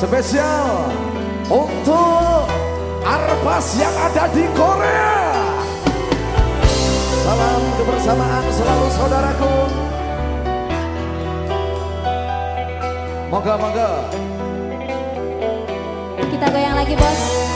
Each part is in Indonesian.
Spesial untuk Arpas yang ada di Korea. Salam kebersamaan selalu saudaraku. Moga-moga. Kita goyang lagi bos.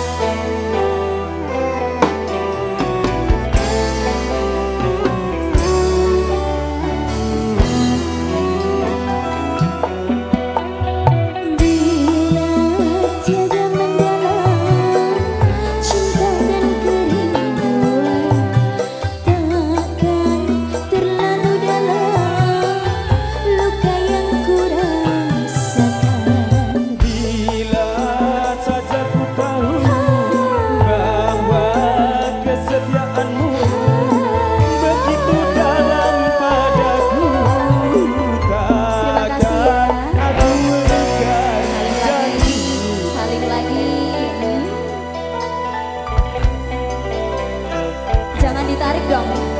ditarik dong.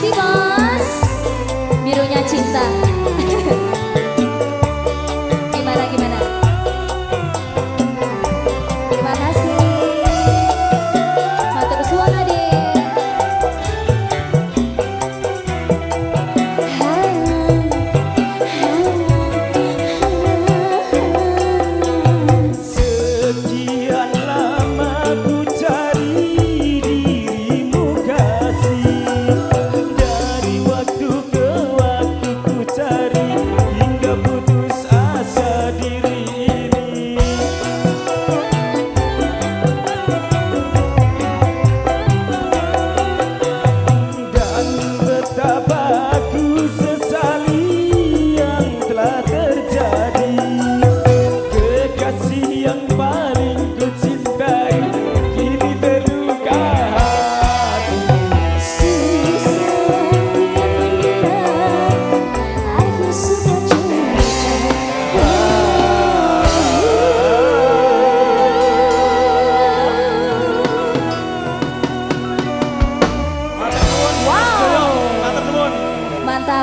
西瓜。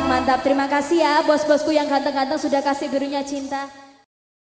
Mantap, mantap. Terima kasih ya bos-bosku yang ganteng-ganteng sudah kasih birunya cinta.